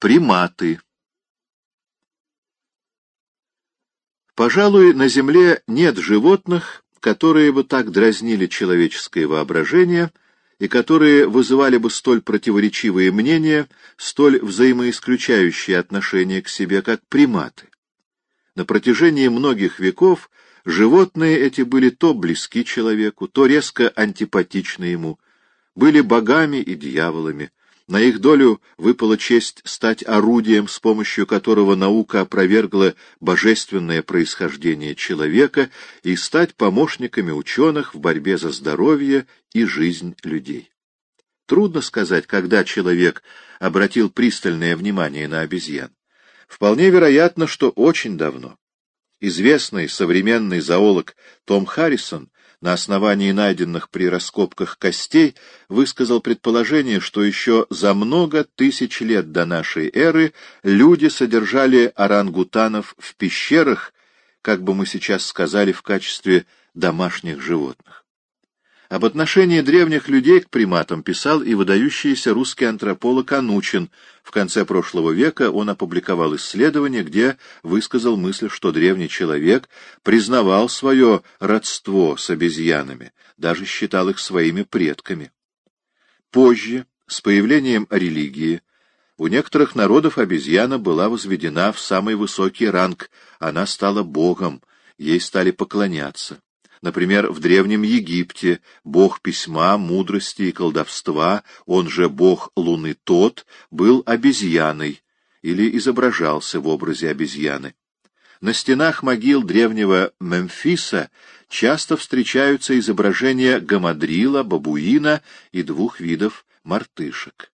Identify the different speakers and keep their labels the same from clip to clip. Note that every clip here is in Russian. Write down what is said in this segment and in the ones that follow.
Speaker 1: Приматы. Пожалуй, на Земле нет животных, которые бы так дразнили человеческое воображение и которые вызывали бы столь противоречивые мнения, столь взаимоисключающие отношения к себе, как приматы. На протяжении многих веков животные эти были то близки человеку, то резко антипатичны ему, были богами и дьяволами, на их долю выпала честь стать орудием, с помощью которого наука опровергла божественное происхождение человека и стать помощниками ученых в борьбе за здоровье и жизнь людей. Трудно сказать, когда человек обратил пристальное внимание на обезьян. Вполне вероятно, что очень давно. Известный современный зоолог Том Харрисон на основании найденных при раскопках костей, высказал предположение, что еще за много тысяч лет до нашей эры люди содержали орангутанов в пещерах, как бы мы сейчас сказали, в качестве домашних животных. Об отношении древних людей к приматам писал и выдающийся русский антрополог Анучин. В конце прошлого века он опубликовал исследование, где высказал мысль, что древний человек признавал свое родство с обезьянами, даже считал их своими предками. Позже, с появлением религии, у некоторых народов обезьяна была возведена в самый высокий ранг, она стала богом, ей стали поклоняться. Например, в Древнем Египте бог письма, мудрости и колдовства, он же бог Луны Тот, был обезьяной или изображался в образе обезьяны. На стенах могил древнего Мемфиса часто встречаются изображения гамадрила, бабуина и двух видов мартышек.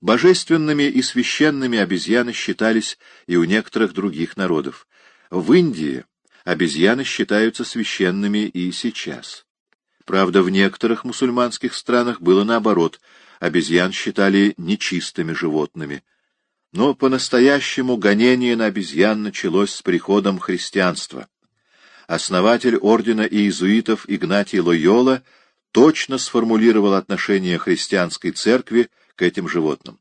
Speaker 1: Божественными и священными обезьяны считались и у некоторых других народов. В Индии обезьяны считаются священными и сейчас. Правда, в некоторых мусульманских странах было наоборот, обезьян считали нечистыми животными. Но по-настоящему гонение на обезьян началось с приходом христианства. Основатель ордена иезуитов Игнатий Лойола точно сформулировал отношение христианской церкви к этим животным.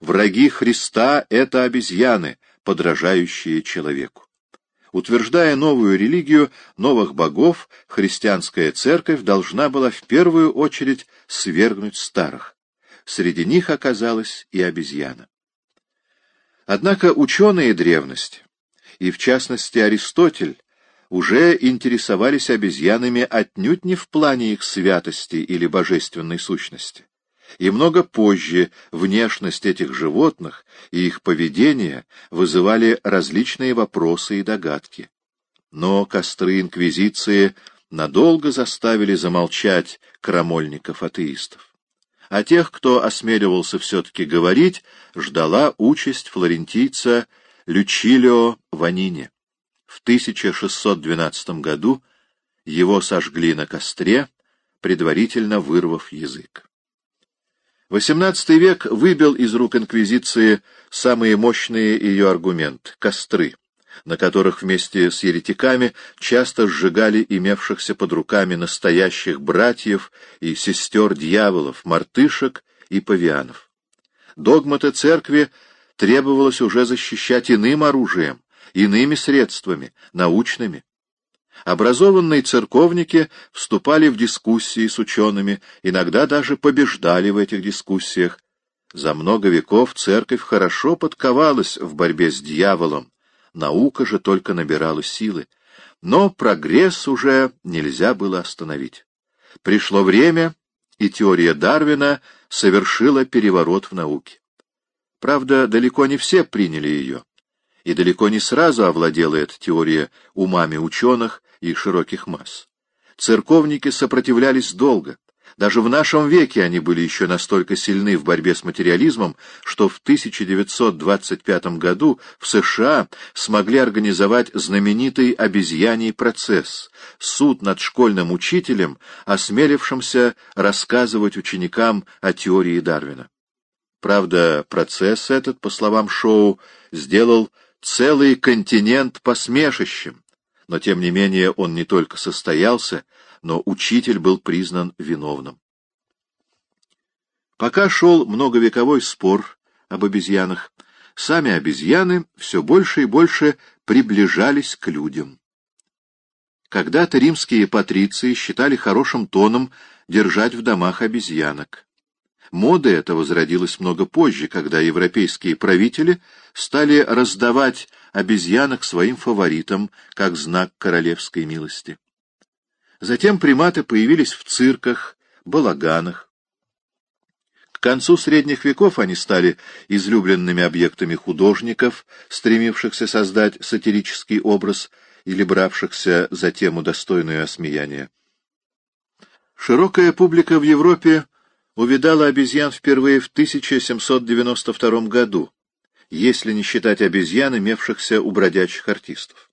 Speaker 1: Враги Христа — это обезьяны, подражающие человеку. Утверждая новую религию, новых богов, христианская церковь должна была в первую очередь свергнуть старых. Среди них оказалась и обезьяна. Однако ученые древности, и в частности Аристотель, уже интересовались обезьянами отнюдь не в плане их святости или божественной сущности и много позже внешность этих животных и их поведение вызывали различные вопросы и догадки. Но костры Инквизиции надолго заставили замолчать крамольников-атеистов. А тех, кто осмеливался все-таки говорить, ждала участь флорентийца Лючилио Ванини. В 1612 году его сожгли на костре, предварительно вырвав язык. XVIII век выбил из рук инквизиции самые мощные ее аргументы — костры, на которых вместе с еретиками часто сжигали имевшихся под руками настоящих братьев и сестер дьяволов, мартышек и павианов. Догматы церкви требовалось уже защищать иным оружием, иными средствами, научными. Образованные церковники вступали в дискуссии с учеными, иногда даже побеждали в этих дискуссиях. За много веков церковь хорошо подковалась в борьбе с дьяволом, наука же только набирала силы. Но прогресс уже нельзя было остановить. Пришло время, и теория Дарвина совершила переворот в науке. Правда, далеко не все приняли ее, и далеко не сразу овладела эта теория умами ученых, и широких масс. Церковники сопротивлялись долго. Даже в нашем веке они были еще настолько сильны в борьбе с материализмом, что в 1925 году в США смогли организовать знаменитый обезьяний процесс — суд над школьным учителем, осмелившимся рассказывать ученикам о теории Дарвина. Правда, процесс этот, по словам Шоу, сделал целый континент посмешищем, но тем не менее он не только состоялся, но учитель был признан виновным. Пока шел многовековой спор об обезьянах, сами обезьяны все больше и больше приближались к людям. Когда-то римские патриции считали хорошим тоном держать в домах обезьянок. Мода эта возродилась много позже, когда европейские правители стали раздавать обезьянок своим фаворитам, как знак королевской милости. Затем приматы появились в цирках, балаганах. К концу средних веков они стали излюбленными объектами художников, стремившихся создать сатирический образ или бравшихся за тему достойную осмеяния. Широкая публика в Европе увидала обезьян впервые в 1792 году, если не считать обезьян, имевшихся у бродячих артистов.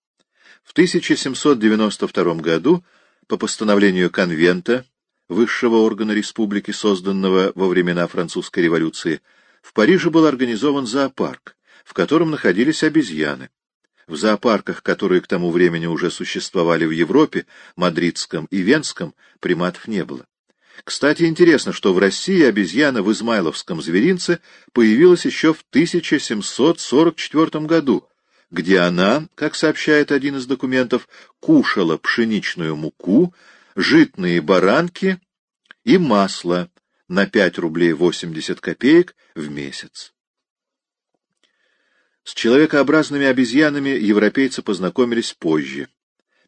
Speaker 1: В 1792 году по постановлению конвента, высшего органа республики, созданного во времена французской революции, в Париже был организован зоопарк, в котором находились обезьяны. В зоопарках, которые к тому времени уже существовали в Европе, мадридском и венском, приматов не было. Кстати, интересно, что в России обезьяна в Измайловском зверинце появилась еще в 1744 году, где она, как сообщает один из документов, кушала пшеничную муку, житные баранки и масло на 5 рублей 80 копеек в месяц. С человекообразными обезьянами европейцы познакомились позже.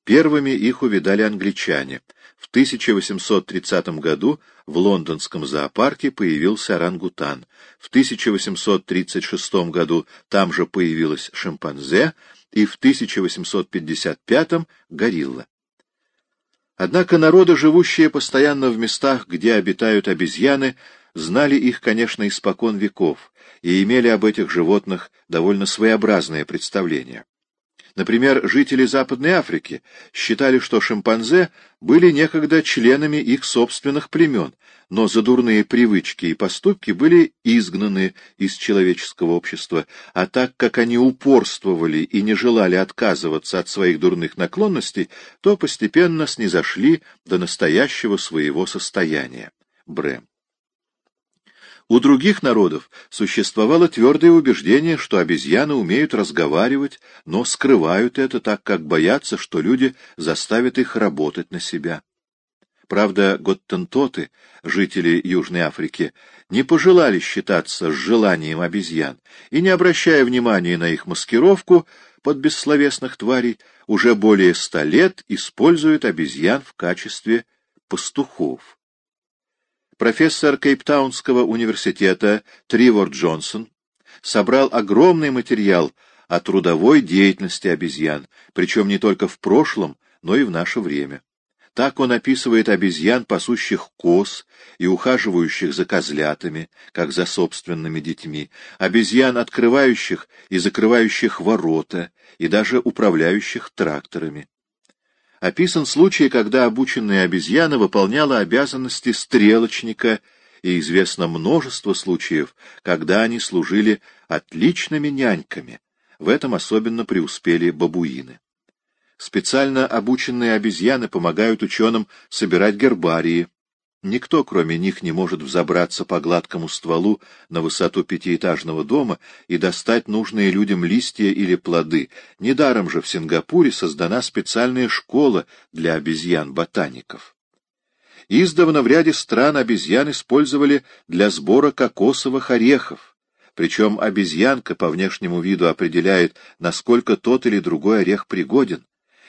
Speaker 1: Первыми их увидали англичане. В 1830 году в лондонском зоопарке появился орангутан. В 1836 году там же появилась шимпанзе, и в 1855 — горилла. Однако народы, живущие постоянно в местах, где обитают обезьяны, знали их, конечно, испокон веков и имели об этих животных довольно своеобразное представление. Например, жители Западной Африки считали, что шимпанзе были некогда членами их собственных племен, но за дурные привычки и поступки были изгнаны из человеческого общества, а так как они упорствовали и не желали отказываться от своих дурных наклонностей, то постепенно снизошли до настоящего своего состояния. Брэм. У других народов существовало твердое убеждение, что обезьяны умеют разговаривать, но скрывают это так, как боятся, что люди заставят их работать на себя. Правда, готтентоты, жители Южной Африки, не пожелали считаться с желанием обезьян и, не обращая внимания на их маскировку под бессловесных тварей, уже более ста лет используют обезьян в качестве пастухов профессор Кейптаунского университета Тривор Джонсон собрал огромный материал о трудовой деятельности обезьян, причем не только в прошлом, но и в наше время. Так он описывает обезьян, пасущих коз и ухаживающих за козлятами, как за собственными детьми, обезьян, открывающих и закрывающих ворота, и даже управляющих тракторами описан случай, когда обученная обезьяна выполняла обязанности стрелочника, и известно множество случаев, когда они служили отличными няньками. В этом особенно преуспели бабуины. Специально обученные обезьяны помогают ученым собирать гербарии, Никто, кроме них, не может взобраться по гладкому стволу на высоту пятиэтажного дома и достать нужные людям листья или плоды. Недаром же в Сингапуре создана специальная школа для обезьян-ботаников. Издавна в ряде стран обезьян использовали для сбора кокосовых орехов. Причем обезьянка по внешнему виду определяет, насколько тот или другой орех пригоден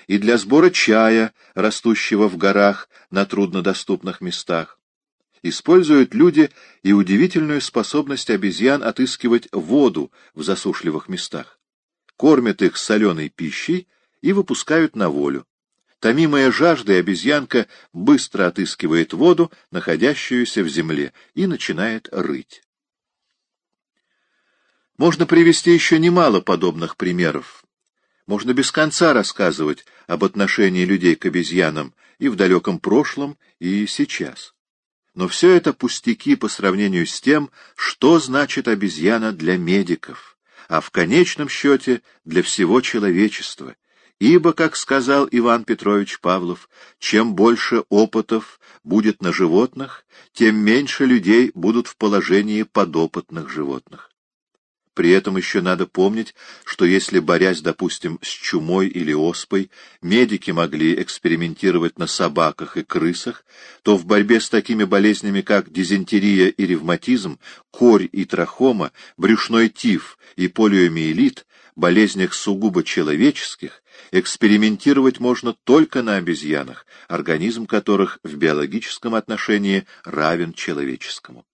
Speaker 1: и для сбора чая, растущего в горах на труднодоступных местах. Используют люди и удивительную способность обезьян отыскивать воду в засушливых местах. Кормят их соленой пищей и выпускают на волю. Томимая жаждой обезьянка быстро отыскивает воду, находящуюся в земле, и начинает рыть. Можно привести еще немало подобных примеров, можно без конца рассказывать об отношении людей к обезьянам и в далеком прошлом, и сейчас. Но все это пустяки по сравнению с тем, что значит обезьяна для медиков, а в конечном счете для всего человечества. Ибо, как сказал Иван Петрович Павлов, чем больше опытов будет на животных, тем меньше людей будут в положении подопытных животных. При этом еще надо помнить, что если, борясь, допустим, с чумой или оспой, медики могли экспериментировать на собаках и крысах, то в борьбе с такими болезнями, как дизентерия и ревматизм, корь и трахома, брюшной тиф и полиомиелит, болезнях сугубо человеческих, экспериментировать можно только на обезьянах, организм которых в биологическом отношении равен человеческому.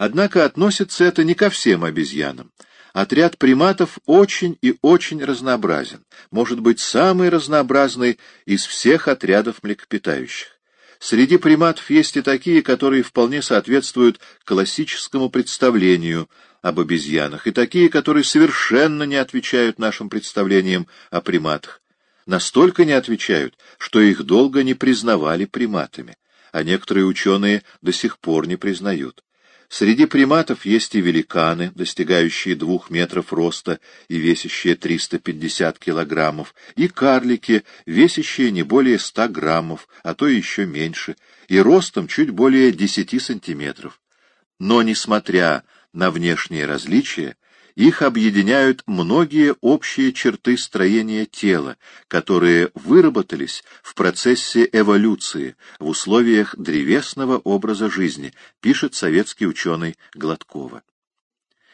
Speaker 1: Однако относится это не ко всем обезьянам. Отряд приматов очень и очень разнообразен, может быть, самый разнообразный из всех отрядов млекопитающих. Среди приматов есть и такие, которые вполне соответствуют классическому представлению об обезьянах, и такие, которые совершенно не отвечают нашим представлениям о приматах. Настолько не отвечают, что их долго не признавали приматами, а некоторые ученые до сих пор не признают. Среди приматов есть и великаны, достигающие двух метров роста и весящие 350 килограммов, и карлики, весящие не более 100 граммов, а то еще меньше, и ростом чуть более 10 сантиметров. Но, несмотря на внешние различия, их объединяют многие общие черты строения тела, которые выработались в процессе эволюции в условиях древесного образа жизни, пишет советский ученый Гладкова.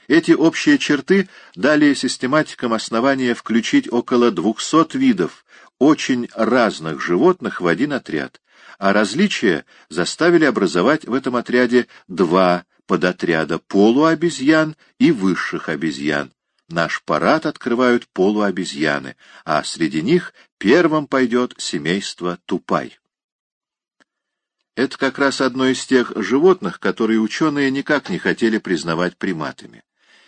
Speaker 1: Эти общие черты дали систематикам основания включить около 200 видов очень разных животных в один отряд, а различия заставили образовать в этом отряде два подотряда полуобезьян и высших обезьян. Наш парад открывают полуобезьяны, а среди них первым пойдет семейство тупай. Это как раз одно из тех животных, которые ученые никак не хотели признавать приматами.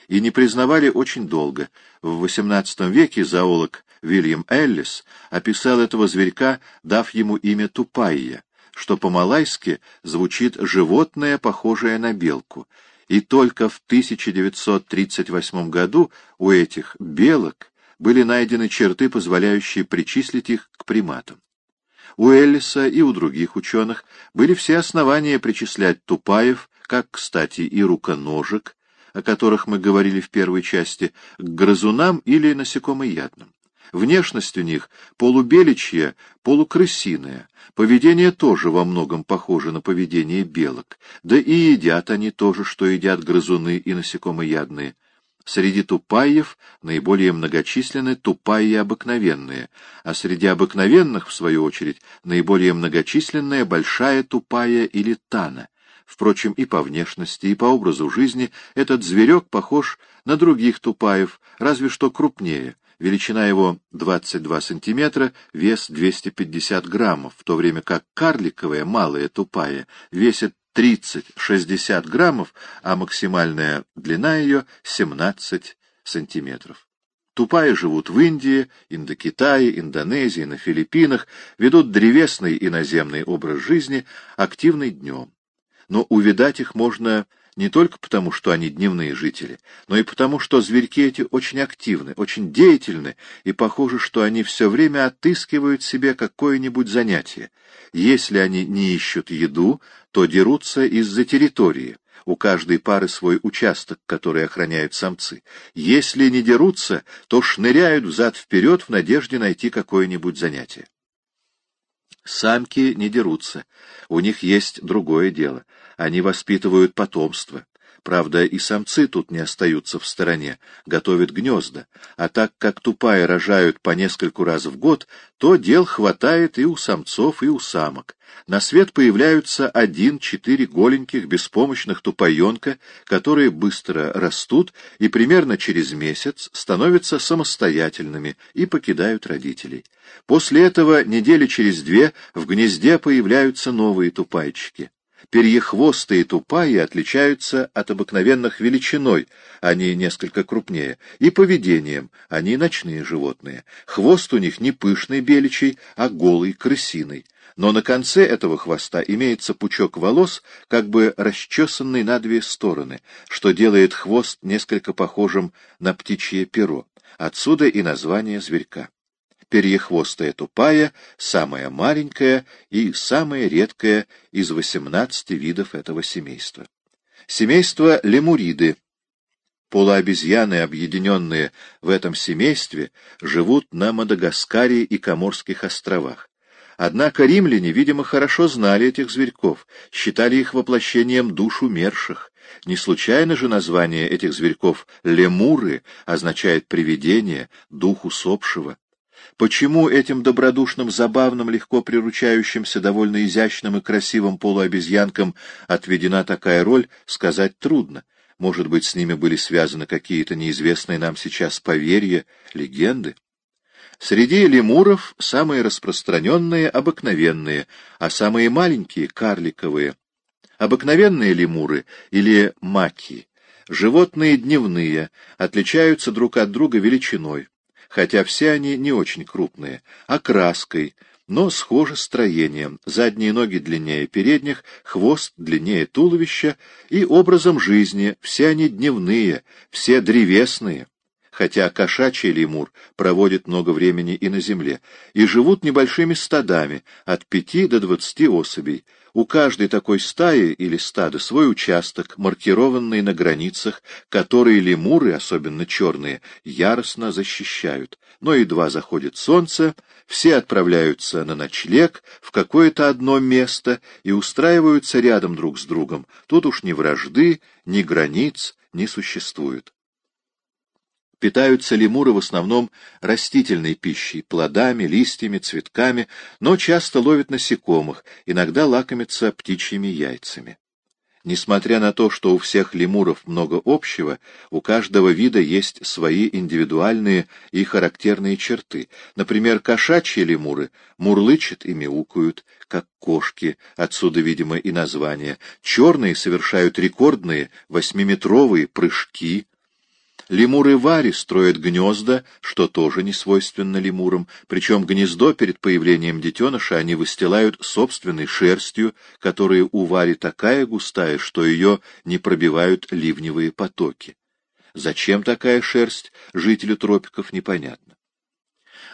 Speaker 1: И не признавали очень долго. В XVIII веке зоолог Вильям Эллис описал этого зверька, дав ему имя Тупайя что по-малайски звучит «животное, похожее на белку», и только в 1938 году у этих белок были найдены черты, позволяющие причислить их к приматам. У Эллиса и у других ученых были все основания причислять тупаев, как, кстати, и руконожек, о которых мы говорили в первой части, к грызунам или насекомоядным. Внешность у них полубеличья, полукрысиная, поведение тоже во многом похоже на поведение белок, да и едят они тоже, что едят грызуны и насекомоядные. Среди тупаев наиболее многочисленны тупаи обыкновенные, а среди обыкновенных, в свою очередь, наиболее многочисленная большая тупая или тана. Впрочем, и по внешности, и по образу жизни этот зверек похож на других тупаев, разве что крупнее — Величина его 22 сантиметра, вес 250 граммов, в то время как карликовая, малая, тупая, весит 30-60 граммов, а максимальная длина ее 17 сантиметров. Тупая живут в Индии, Индокитае, Индонезии, на Филиппинах, ведут древесный и наземный образ жизни, активный днем. Но увидать их можно не только потому, что они дневные жители, но и потому, что зверьки эти очень активны, очень деятельны, и похоже, что они все время отыскивают себе какое-нибудь занятие. Если они не ищут еду, то дерутся из-за территории. У каждой пары свой участок, который охраняют самцы. Если не дерутся, то шныряют взад-вперед в надежде найти какое-нибудь занятие. Самки не дерутся. У них есть другое дело. Они воспитывают потомство. Правда, и самцы тут не остаются в стороне, готовят гнезда. А так как тупая рожают по нескольку раз в год, то дел хватает и у самцов, и у самок. На свет появляются один-четыре голеньких беспомощных тупоенка, которые быстро растут и примерно через месяц становятся самостоятельными и покидают родителей. После этого недели через две в гнезде появляются новые тупайчики. Перьехвостые тупаи отличаются от обыкновенных величиной, они несколько крупнее, и поведением, они ночные животные. Хвост у них не пышный беличий, а голый крысиный. Но на конце этого хвоста имеется пучок волос, как бы расчесанный на две стороны, что делает хвост несколько похожим на птичье перо. Отсюда и название зверька перьехвостая тупая, самая маленькая и самая редкая из 18 видов этого семейства. Семейство лемуриды. Полуобезьяны, объединенные в этом семействе, живут на Мадагаскаре и Коморских островах. Однако римляне, видимо, хорошо знали этих зверьков, считали их воплощением душ умерших. Не случайно же название этих зверьков «лемуры» означает «привидение», «дух усопшего». Почему этим добродушным, забавным, легко приручающимся, довольно изящным и красивым полуобезьянкам отведена такая роль, сказать трудно. Может быть, с ними были связаны какие-то неизвестные нам сейчас поверья, легенды? Среди лемуров самые распространенные — обыкновенные, а самые маленькие — карликовые. Обыкновенные лемуры или маки, животные дневные, отличаются друг от друга величиной, хотя все они не очень крупные, окраской, но схожи строением, задние ноги длиннее передних, хвост длиннее туловища и образом жизни, все они дневные, все древесные, хотя кошачий лемур проводит много времени и на земле, и живут небольшими стадами, от пяти до двадцати особей, у каждой такой стаи или стада свой участок, маркированный на границах, которые лемуры, особенно черные, яростно защищают. Но едва заходит солнце, все отправляются на ночлег в какое-то одно место и устраиваются рядом друг с другом. Тут уж ни вражды, ни границ не существует. Питаются лемуры в основном растительной пищей, плодами, листьями, цветками, но часто ловят насекомых, иногда лакомятся птичьими яйцами. Несмотря на то, что у всех лемуров много общего, у каждого вида есть свои индивидуальные и характерные черты. Например, кошачьи лемуры мурлычат и мяукают, как кошки, отсюда, видимо, и название. Черные совершают рекордные восьмиметровые прыжки, Лемуры Вари строят гнезда, что тоже не свойственно лемурам, причем гнездо перед появлением детеныша они выстилают собственной шерстью, которая у Вари такая густая, что ее не пробивают ливневые потоки. Зачем такая шерсть, жителю тропиков непонятно.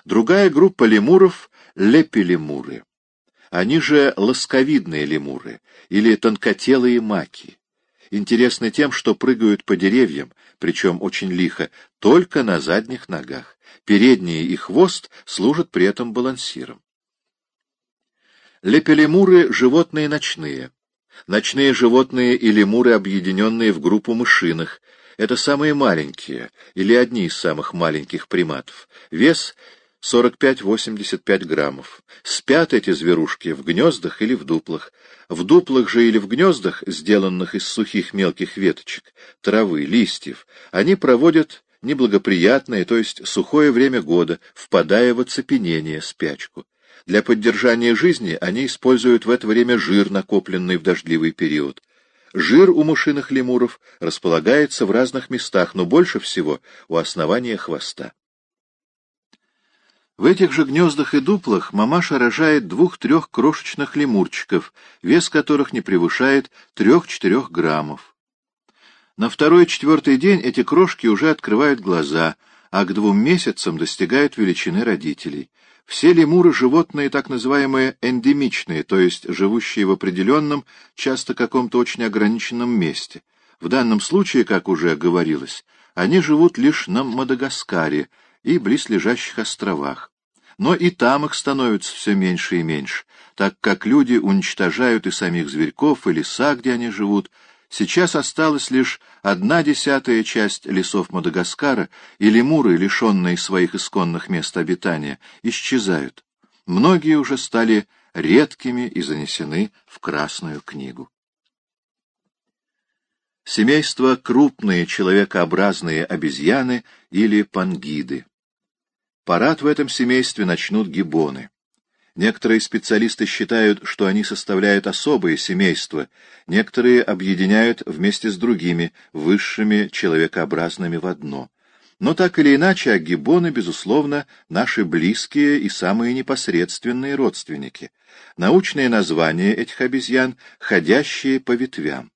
Speaker 1: Другая группа лемуров — лепелемуры. Они же ласковидные лемуры или тонкотелые маки интересны тем, что прыгают по деревьям, причем очень лихо, только на задних ногах. Передние и хвост служат при этом балансиром. Лепелемуры — животные ночные. Ночные животные и лемуры, объединенные в группу мышиных. Это самые маленькие, или одни из самых маленьких приматов. Вес 45-85 граммов. Спят эти зверушки в гнездах или в дуплах. В дуплах же или в гнездах, сделанных из сухих мелких веточек, травы, листьев, они проводят неблагоприятное, то есть сухое время года, впадая в оцепенение, спячку. Для поддержания жизни они используют в это время жир, накопленный в дождливый период. Жир у мышиных лемуров располагается в разных местах, но больше всего у основания хвоста. В этих же гнездах и дуплах мамаша рожает двух-трех крошечных лемурчиков, вес которых не превышает трех-четырех граммов. На второй-четвертый день эти крошки уже открывают глаза, а к двум месяцам достигают величины родителей. Все лемуры — животные так называемые эндемичные, то есть живущие в определенном, часто каком-то очень ограниченном месте. В данном случае, как уже говорилось, они живут лишь на Мадагаскаре — и близлежащих островах. Но и там их становится все меньше и меньше, так как люди уничтожают и самих зверьков, и леса, где они живут. Сейчас осталась лишь одна десятая часть лесов Мадагаскара, и лемуры, лишенные своих исконных мест обитания, исчезают. Многие уже стали редкими и занесены в Красную книгу. Семейство крупные человекообразные обезьяны или пангиды. Парад в этом семействе начнут гибоны. Некоторые специалисты считают, что они составляют особое семейство, некоторые объединяют вместе с другими, высшими человекообразными в одно. Но так или иначе, агибоны, безусловно, наши близкие и самые непосредственные родственники. Научное название этих обезьян — «ходящие по ветвям».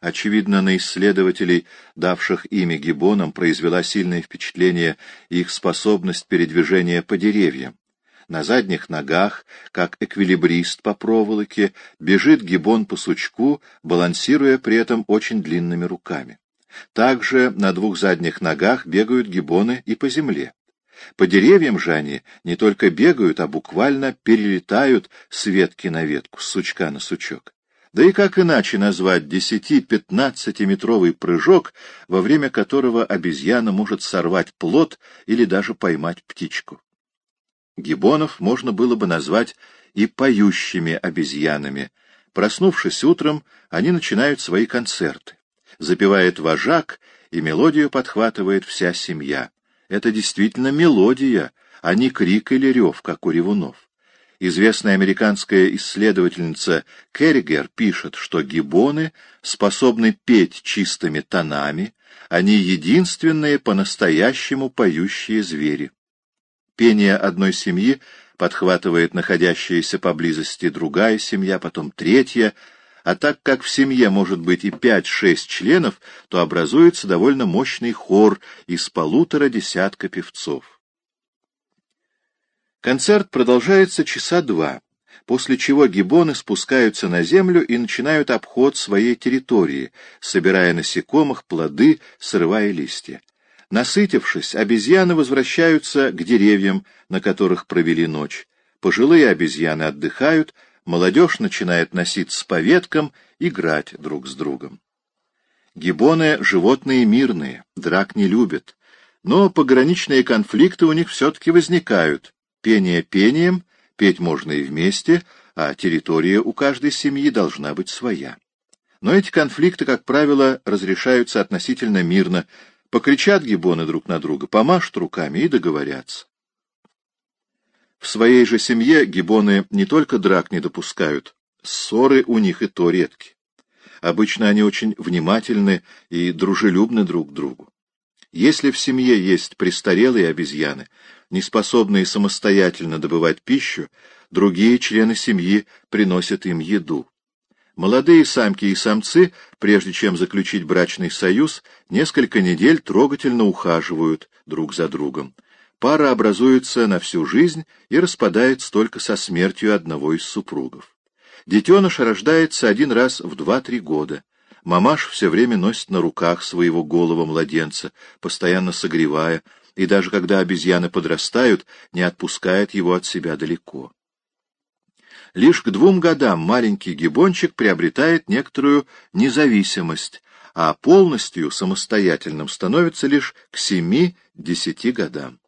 Speaker 1: Очевидно, на исследователей, давших имя гиббонам, произвела сильное впечатление их способность передвижения по деревьям. На задних ногах, как эквилибрист по проволоке, бежит гиббон по сучку, балансируя при этом очень длинными руками. Также на двух задних ногах бегают гибоны и по земле. По деревьям же они не только бегают, а буквально перелетают с ветки на ветку, с сучка на сучок. Да и как иначе назвать 10-15-метровый прыжок, во время которого обезьяна может сорвать плод или даже поймать птичку? Гибонов можно было бы назвать и поющими обезьянами. Проснувшись утром, они начинают свои концерты. Запевает вожак, и мелодию подхватывает вся семья. Это действительно мелодия, а не крик или рев, как у ревунов. Известная американская исследовательница Керригер пишет, что гибоны способны петь чистыми тонами, они единственные по-настоящему поющие звери. Пение одной семьи подхватывает находящаяся поблизости другая семья, потом третья, а так как в семье может быть и пять-шесть членов, то образуется довольно мощный хор из полутора десятка певцов. Концерт продолжается часа два, после чего гибоны спускаются на землю и начинают обход своей территории, собирая насекомых, плоды, срывая листья. Насытившись, обезьяны возвращаются к деревьям, на которых провели ночь. Пожилые обезьяны отдыхают, молодежь начинает носиться по веткам, играть друг с другом. Гибоны — животные мирные, драк не любят, но пограничные конфликты у них все-таки возникают. Пение пением, петь можно и вместе, а территория у каждой семьи должна быть своя. Но эти конфликты, как правило, разрешаются относительно мирно, покричат гибоны друг на друга, помашут руками и договорятся. В своей же семье гибоны не только драк не допускают, ссоры у них и то редки. Обычно они очень внимательны и дружелюбны друг к другу. Если в семье есть престарелые обезьяны, не способные самостоятельно добывать пищу, другие члены семьи приносят им еду. Молодые самки и самцы, прежде чем заключить брачный союз, несколько недель трогательно ухаживают друг за другом. Пара образуется на всю жизнь и распадается только со смертью одного из супругов. Детеныш рождается один раз в два-три года. Мамаш все время носит на руках своего голого младенца, постоянно согревая, и даже когда обезьяны подрастают, не отпускает его от себя далеко. Лишь к двум годам маленький гибончик приобретает некоторую независимость, а полностью самостоятельным становится лишь к семи-десяти годам.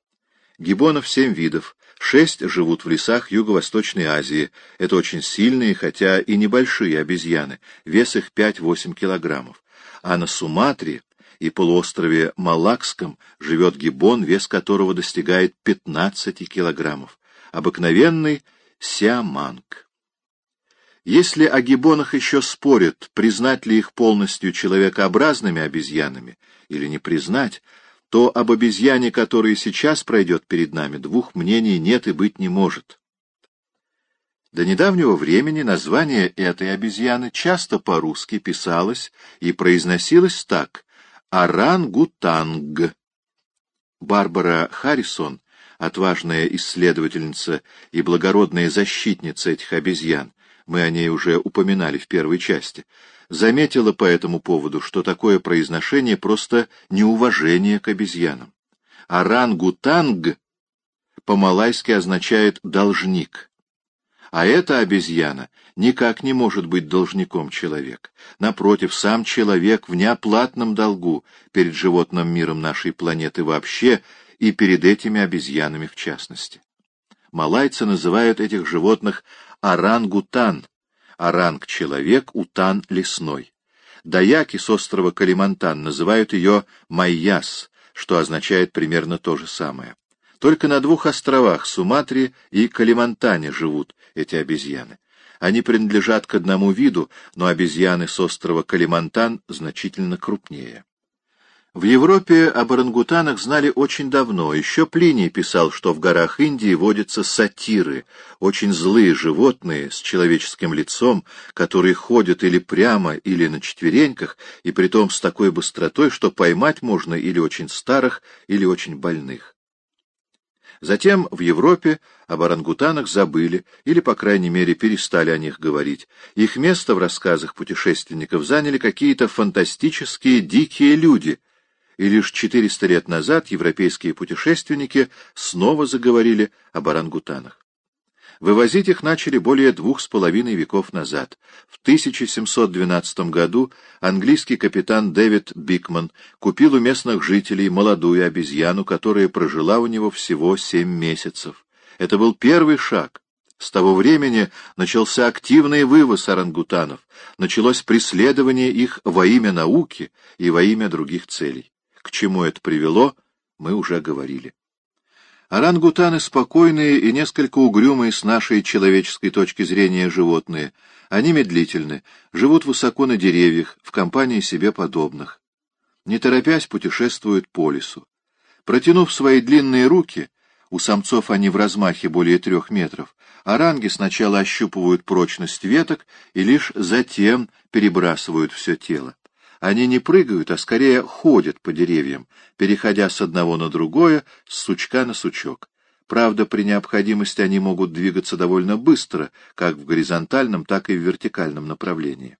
Speaker 1: Гибонов семь видов, шесть живут в лесах Юго-Восточной Азии. Это очень сильные, хотя и небольшие обезьяны, вес их 5-8 килограммов. А на Суматре и полуострове Малакском живет гибон, вес которого достигает 15 килограммов. Обыкновенный сиаманг. Если о гибонах еще спорят, признать ли их полностью человекообразными обезьянами или не признать, то об обезьяне, которая сейчас пройдет перед нами, двух мнений нет и быть не может. До недавнего времени название этой обезьяны часто по-русски писалось и произносилось так Орангутанг. Барбара Харрисон, отважная исследовательница и благородная защитница этих обезьян, мы о ней уже упоминали в первой части, заметила по этому поводу, что такое произношение просто неуважение к обезьянам. Орангутанг по-малайски означает «должник». А эта обезьяна никак не может быть должником человека. Напротив, сам человек в неоплатном долгу перед животным миром нашей планеты вообще и перед этими обезьянами в частности. Малайцы называют этих животных орангутан, оранг — человек, утан — лесной. Даяки с острова Калимантан называют ее майяс, что означает примерно то же самое. Только на двух островах, Суматре и Калимантане, живут эти обезьяны. Они принадлежат к одному виду, но обезьяны с острова Калимантан значительно крупнее. В Европе об орангутанах знали очень давно. Еще Плиний писал, что в горах Индии водятся сатиры, очень злые животные с человеческим лицом, которые ходят или прямо, или на четвереньках, и притом с такой быстротой, что поймать можно или очень старых, или очень больных. Затем в Европе об орангутанах забыли, или, по крайней мере, перестали о них говорить. Их место в рассказах путешественников заняли какие-то фантастические дикие люди, и лишь 400 лет назад европейские путешественники снова заговорили об орангутанах. Вывозить их начали более двух с половиной веков назад. В 1712 году английский капитан Дэвид Бикман купил у местных жителей молодую обезьяну, которая прожила у него всего семь месяцев. Это был первый шаг. С того времени начался активный вывоз орангутанов, началось преследование их во имя науки и во имя других целей. К чему это привело, мы уже говорили. Орангутаны спокойные и несколько угрюмые с нашей человеческой точки зрения животные. Они медлительны, живут высоко на деревьях, в компании себе подобных. Не торопясь путешествуют по лесу. Протянув свои длинные руки, у самцов они в размахе более трех метров, оранги сначала ощупывают прочность веток и лишь затем перебрасывают все тело. Они не прыгают, а скорее ходят по деревьям, переходя с одного на другое, с сучка на сучок. Правда, при необходимости они могут двигаться довольно быстро, как в горизонтальном, так и в вертикальном направлении.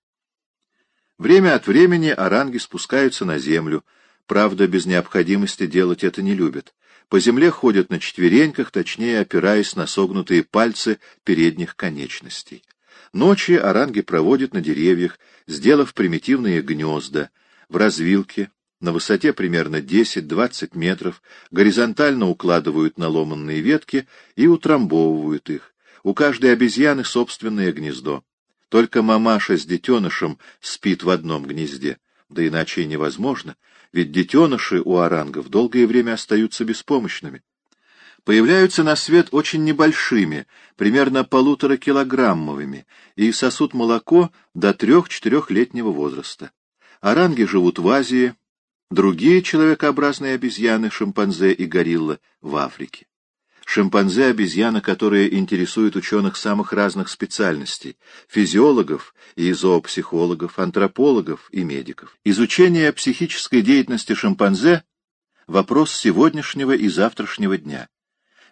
Speaker 1: Время от времени оранги спускаются на землю, правда, без необходимости делать это не любят. По земле ходят на четвереньках, точнее опираясь на согнутые пальцы передних конечностей. Ночи оранги проводят на деревьях, сделав примитивные гнезда, в развилке, на высоте примерно 10-20 метров, горизонтально укладывают наломанные ветки и утрамбовывают их. У каждой обезьяны собственное гнездо. Только мамаша с детенышем спит в одном гнезде. Да иначе и невозможно, ведь детеныши у орангов долгое время остаются беспомощными появляются на свет очень небольшими, примерно полуторакилограммовыми, и сосут молоко до трех-четырехлетнего возраста. Оранги живут в Азии, другие человекообразные обезьяны, шимпанзе и горилла, в Африке. Шимпанзе — обезьяна, которая интересует ученых самых разных специальностей — физиологов и зоопсихологов, антропологов и медиков. Изучение психической деятельности шимпанзе — вопрос сегодняшнего и завтрашнего дня.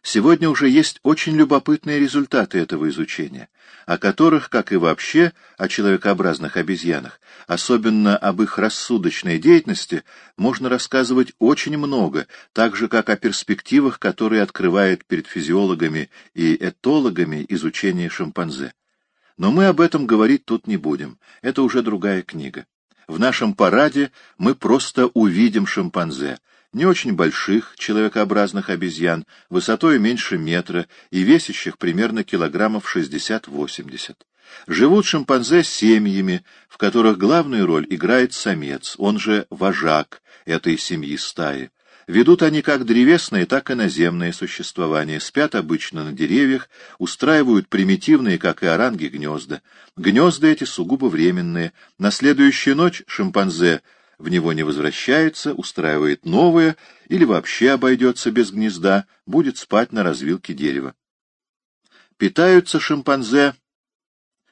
Speaker 1: Сегодня уже есть очень любопытные результаты этого изучения, о которых, как и вообще о человекообразных обезьянах, особенно об их рассудочной деятельности, можно рассказывать очень много, так же, как о перспективах, которые открывает перед физиологами и этологами изучение шимпанзе. Но мы об этом говорить тут не будем, это уже другая книга. В нашем параде мы просто увидим шимпанзе, не очень больших человекообразных обезьян, высотой меньше метра и весящих примерно килограммов 60-80. Живут шимпанзе семьями, в которых главную роль играет самец, он же вожак этой семьи стаи. Ведут они как древесное, так и наземное существование, спят обычно на деревьях, устраивают примитивные, как и оранги, гнезда. Гнезда эти сугубо временные. На следующую ночь шимпанзе в него не возвращается, устраивает новое или вообще обойдется без гнезда, будет спать на развилке дерева. Питаются шимпанзе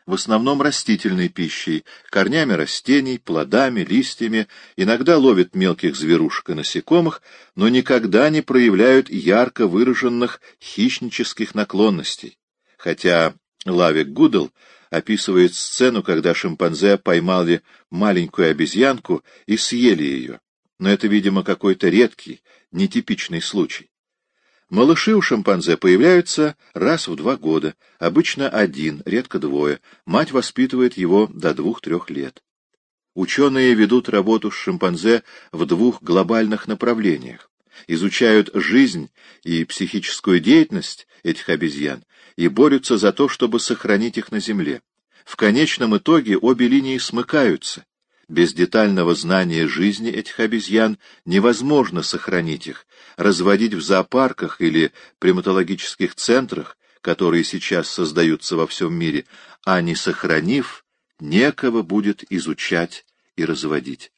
Speaker 1: в основном растительной пищей, корнями растений, плодами, листьями, иногда ловят мелких зверушек и насекомых, но никогда не проявляют ярко выраженных хищнических наклонностей. Хотя Лавик Гудл описывает сцену, когда шимпанзе поймали маленькую обезьянку и съели ее. Но это, видимо, какой-то редкий, нетипичный случай. Малыши у шимпанзе появляются раз в два года, обычно один, редко двое. Мать воспитывает его до двух-трех лет. Ученые ведут работу с шимпанзе в двух глобальных направлениях. Изучают жизнь и психическую деятельность этих обезьян и борются за то, чтобы сохранить их на Земле. В конечном итоге обе линии смыкаются. Без детального знания жизни этих обезьян невозможно сохранить их, разводить в зоопарках или приматологических центрах, которые сейчас создаются во всем мире, а не сохранив, некого будет изучать и разводить.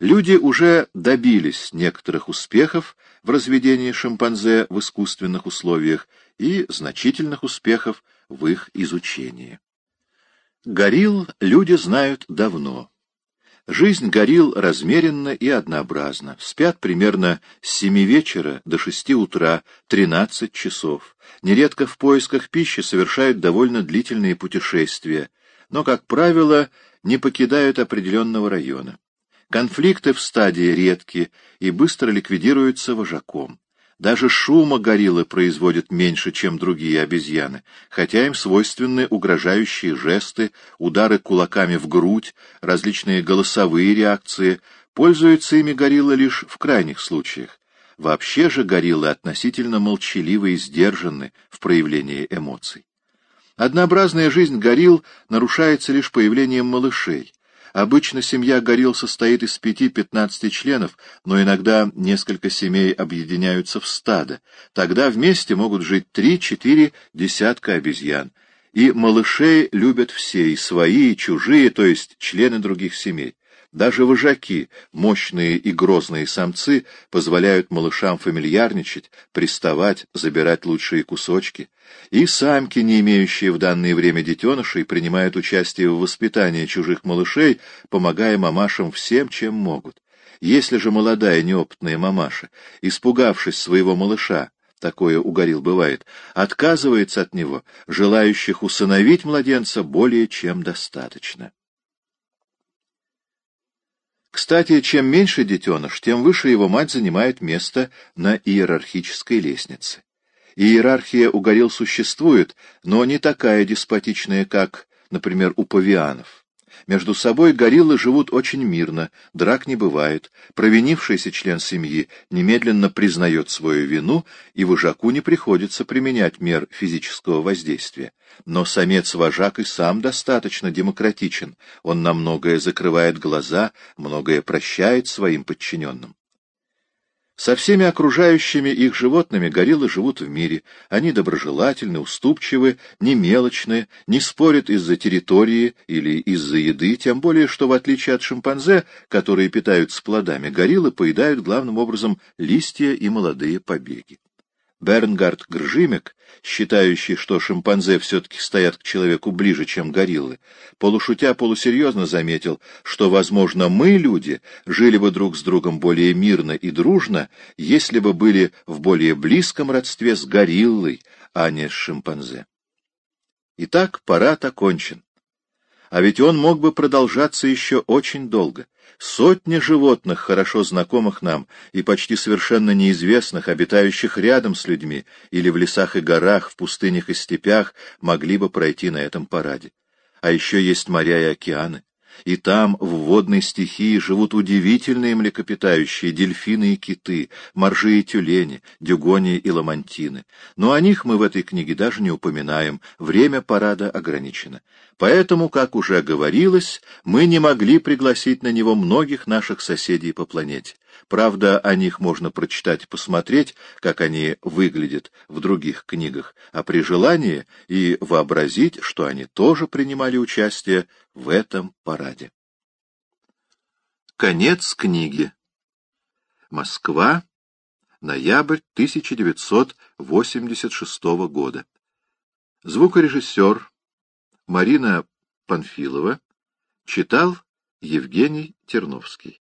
Speaker 1: Люди уже добились некоторых успехов в разведении шимпанзе в искусственных условиях и значительных успехов в их изучении. Горилл люди знают давно. Жизнь горил размеренно и однообразно. Спят примерно с семи вечера до шести утра, тринадцать часов. Нередко в поисках пищи совершают довольно длительные путешествия, но, как правило, не покидают определенного района. Конфликты в стадии редки и быстро ликвидируются вожаком. Даже шума гориллы производят меньше, чем другие обезьяны, хотя им свойственны угрожающие жесты, удары кулаками в грудь, различные голосовые реакции. Пользуются ими гориллы лишь в крайних случаях. Вообще же гориллы относительно молчаливы и сдержаны в проявлении эмоций. Однообразная жизнь горилл нарушается лишь появлением малышей. Обычно семья горилл состоит из пяти-пятнадцати членов, но иногда несколько семей объединяются в стадо. Тогда вместе могут жить три-четыре десятка обезьян. И малышей любят все, и свои, и чужие, то есть члены других семей. Даже вожаки, мощные и грозные самцы, позволяют малышам фамильярничать, приставать, забирать лучшие кусочки. И самки, не имеющие в данное время детенышей, принимают участие в воспитании чужих малышей, помогая мамашам всем, чем могут. Если же молодая неопытная мамаша, испугавшись своего малыша, такое угорил бывает, отказывается от него, желающих усыновить младенца более чем достаточно. Кстати, чем меньше детеныш, тем выше его мать занимает место на иерархической лестнице. Иерархия у горилл существует, но не такая деспотичная, как, например, у павианов. Между собой гориллы живут очень мирно, драк не бывает, провинившийся член семьи немедленно признает свою вину, и вожаку не приходится применять мер физического воздействия. Но самец-вожак и сам достаточно демократичен, он на многое закрывает глаза, многое прощает своим подчиненным. Со всеми окружающими их животными гориллы живут в мире. Они доброжелательны, уступчивы, не мелочны, не спорят из-за территории или из-за еды, тем более, что в отличие от шимпанзе, которые питаются плодами, гориллы поедают главным образом листья и молодые побеги. Бернгард Гржимек, считающий, что шимпанзе все-таки стоят к человеку ближе, чем гориллы, полушутя полусерьезно заметил, что, возможно, мы, люди, жили бы друг с другом более мирно и дружно, если бы были в более близком родстве с гориллой, а не с шимпанзе. Итак, парад окончен. А ведь он мог бы продолжаться еще очень долго. Сотни животных, хорошо знакомых нам и почти совершенно неизвестных, обитающих рядом с людьми или в лесах и горах, в пустынях и степях, могли бы пройти на этом параде. А еще есть моря и океаны. И там, в водной стихии, живут удивительные млекопитающие, дельфины и киты, моржи и тюлени, дюгони и ламантины. Но о них мы в этой книге даже не упоминаем, время парада ограничено. Поэтому, как уже говорилось, мы не могли пригласить на него многих наших соседей по планете. Правда, о них можно прочитать и посмотреть, как они выглядят в других книгах, а при желании и вообразить, что они тоже принимали участие в этом параде. Конец книги. Москва. Ноябрь 1986 года. Звукорежиссер Марина Панфилова читал Евгений Терновский.